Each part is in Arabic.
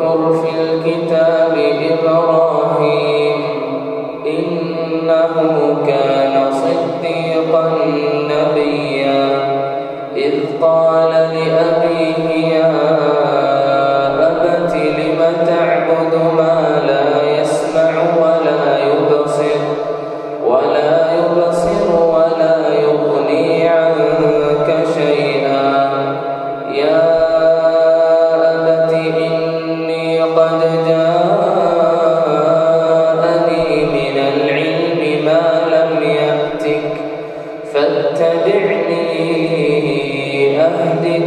واذكر في الكتاب إبراهيم إنه كان صديقا نبيا إذ قال لأبيه يا أبت لم تعبد ما لا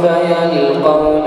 ثم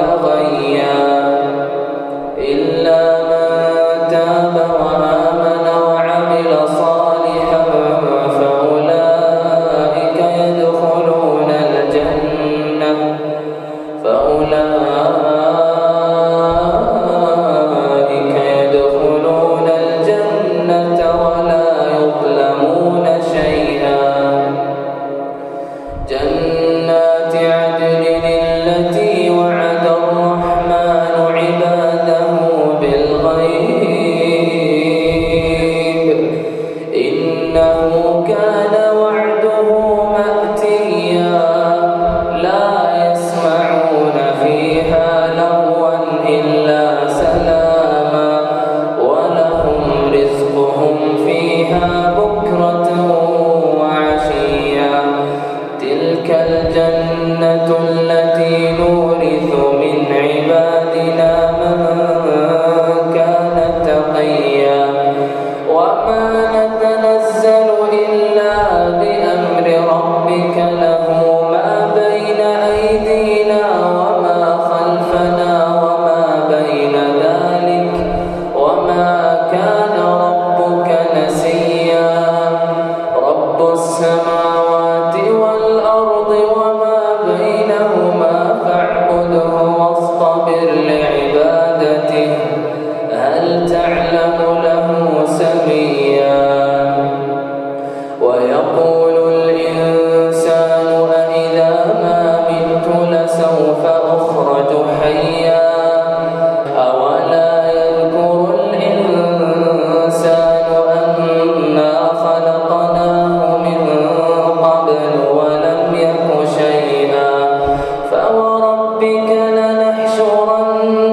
Om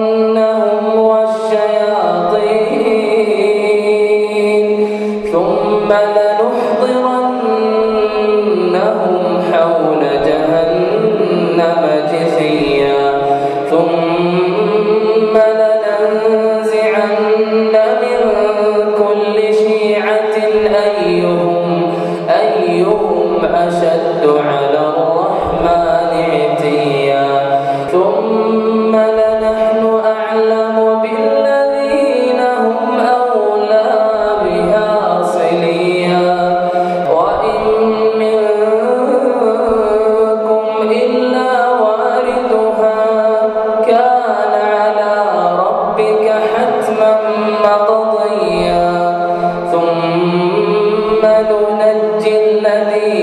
الذين